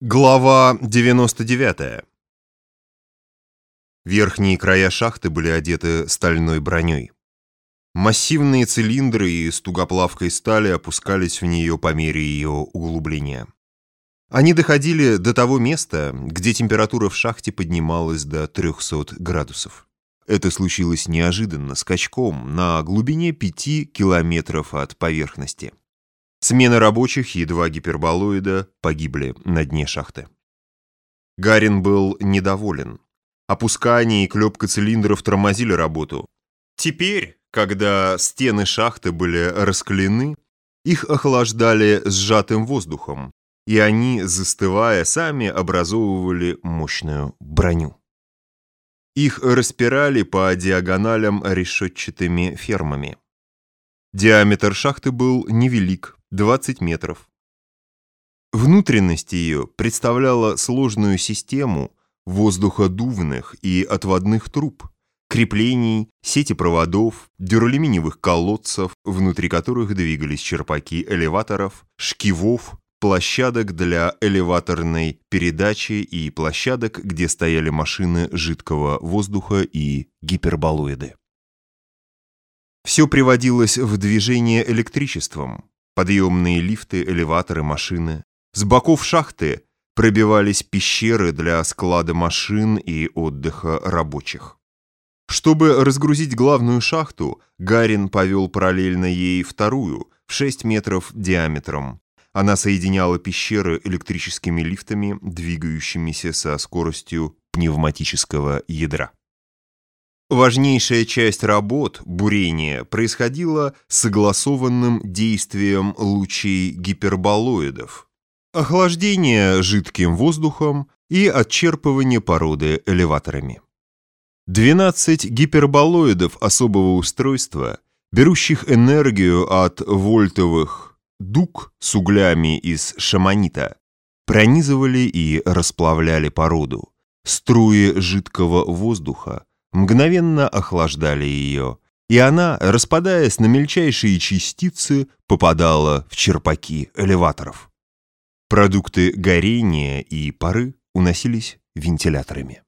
Глава 99. Верхние края шахты были одеты стальной броней. Массивные цилиндры из тугоплавкой стали опускались в нее по мере ее углубления. Они доходили до того места, где температура в шахте поднималась до 300 градусов. Это случилось неожиданно, скачком, на глубине 5 километров от поверхности. Смена рабочих и два гиперболоида погибли на дне шахты. Гарин был недоволен. Опускание и клепка цилиндров тормозили работу. Теперь, когда стены шахты были раскалены, их охлаждали сжатым воздухом, и они, застывая, сами образовывали мощную броню. Их распирали по диагоналям решетчатыми фермами. Диаметр шахты был невелик, 20 метров. Внутренность ее представляла сложную систему воздуходувных и отводных труб, креплений, сети проводов, дюралюминиевых колодцев, внутри которых двигались черпаки элеваторов, шкивов, площадок для элеваторной передачи и площадок, где стояли машины жидкого воздуха и гиперболоиды. Все приводилось в движение электричеством, подъемные лифты, элеваторы, машины. С боков шахты пробивались пещеры для склада машин и отдыха рабочих. Чтобы разгрузить главную шахту, Гарин повел параллельно ей вторую, в 6 метров диаметром. Она соединяла пещеры электрическими лифтами, двигающимися со скоростью пневматического ядра. Важнейшая часть работ, бурения, происходила согласованным действием лучей гиперболоидов, охлаждение жидким воздухом и отчерпывание породы элеваторами. 12 гиперболоидов особого устройства, берущих энергию от вольтовых дуг с углями из шаманита, пронизывали и расплавляли породу. Струи жидкого воздуха мгновенно охлаждали ее, и она, распадаясь на мельчайшие частицы, попадала в черпаки элеваторов. Продукты горения и пары уносились вентиляторами.